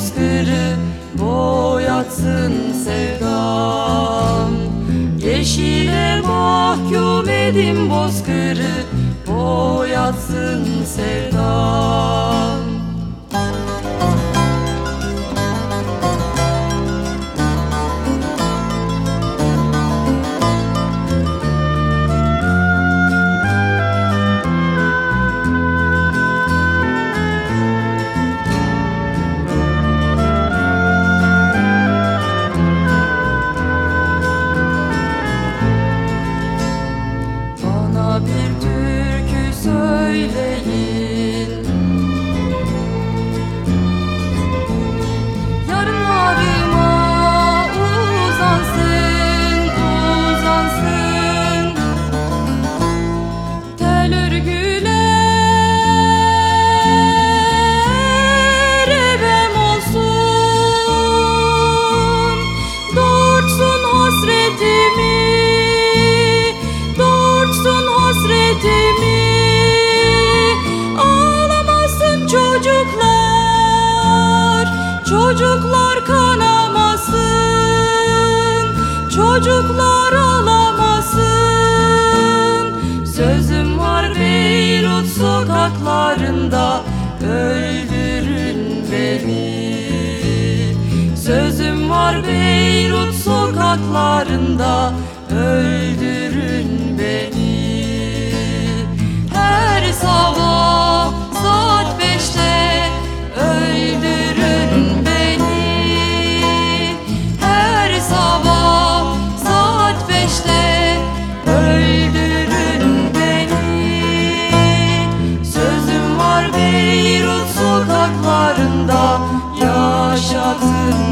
bozkırı boyatsın sevdam. Yeşile mahkum edin bozkırı boyatsın sevdam hasretimi Ağlamasın çocuklar. Çocuklar kanamasın. Çocuklar ağlamasın. Sözüm var Beyrut sokaklarında. Öldürün beni. Sözüm var Beyrut sokaklarında. Öldürün Sözüm